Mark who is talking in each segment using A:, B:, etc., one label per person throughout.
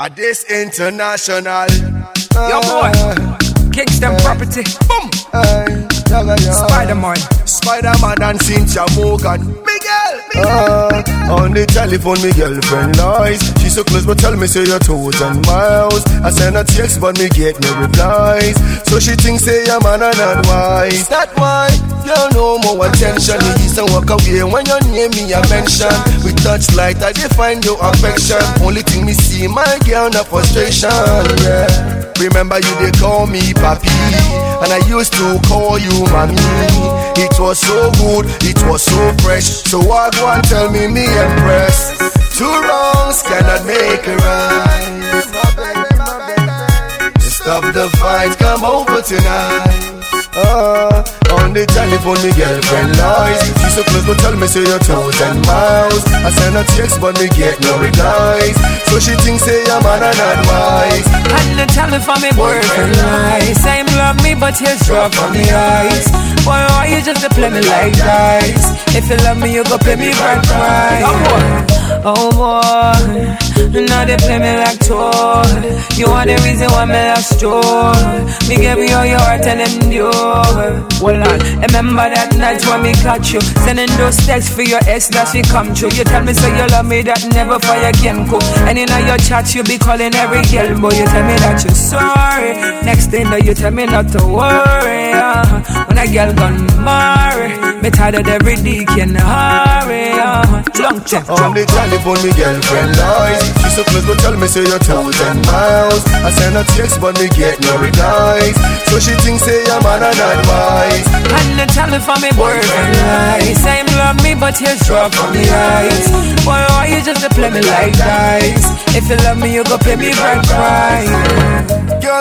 A: At this international.
B: Yo, eh, boy. Kingston eh, property. Boom. Eh, Spider Man.
A: Spider Man and Cynthia Morgan. Miguel. Miguel. Uh, on the telephone, my girlfriend lies. She so close, but tell me say you're thousand miles. I send a text, but me get no replies. So she thinks say I'm man and not wise. That why you no more attention. You used to walk away when your name me I mention. We touch light, I define your affection. Only thing me see my girl, no frustration. Yeah. Remember you they call me papi, and I used to call you mommy. It was so good, it was so fresh. So what go and tell me me impress? Two wrongs cannot make a right. Stop the fight, come over tonight. Uh, on the telephone, me girlfriend lies. She so close, but tell me say you're thousand miles. I send a text, but me get no replies. So she thinks say I'm and advice.
B: And the telephone, me boyfriend lies. Same love me, but tears drop from the eyes. Boy, play me like dice? If you love me, you go pay me right. Oh boy, now they play me like toy. You are the reason why me lost joy. Me give you all your heart and endure. Hold on, remember that night when me catch you, sending those texts for your ex that she come true. You tell me say you love me, that never fire can cook. And in all your chat you be calling every girl, boy. You tell me that you're sorry. Next thing that you tell me not to worry. Uh, when a girl gone marry, me tired of every day can hurry. Uh, long check,
A: On the telephone, me girlfriend lies. So close, but tell me say you're thousand miles. I send a text, but me get no replies. So she thinks say I'm and advice.
B: And the telephone me boyfriend lies Same love me but tears drop from the eyes Boy why you just to play me like dice If you love me you go pay me right
A: Girl,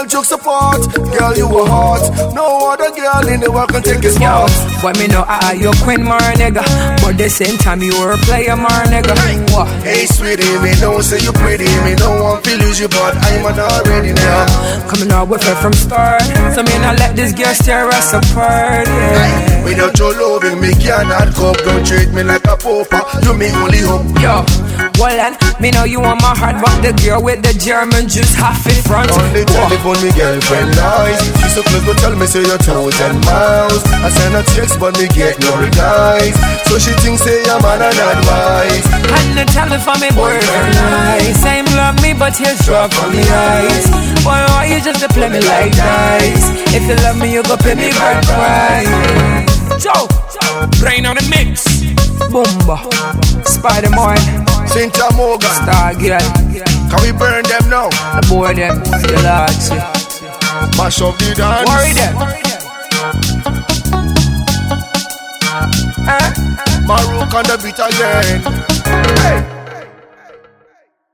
A: joke support. Girl, you a hot. No other girl in the world can take your
B: Yo,
A: spot.
B: boy me know I you queen more nigga But the same time you were a player more nigga What?
A: Hey, sweetie, me don't say you pretty. Me no one feel lose you, but I'm an already now.
B: Coming out with her from start So me not let this girl tear us apart yeah.
A: Without your loving, me cannot cope. Don't treat me like a pauper. You me only hope.
B: Yo, well and me know you want my heart But the girl with the German juice half in front
A: On the
B: What?
A: telephone, me girlfriend lies. She so close, but tell me say you're thousand miles. I send a text, but me get no replies. So she thinks say I'm man and advice.
B: And the telephone me boyfriend lies Same love me but tears drop from the eyes Boy why you just to play me like dice If you love me you go pay me back right Joe, brain on the mix Boomba, Spider Man,
A: Cynthia Morgan,
B: Star Girl
A: can we burn them now?
B: The boy them, the lads
A: Mash up the dance.
B: Worry them eh?
A: Marook on the beat again. Hey.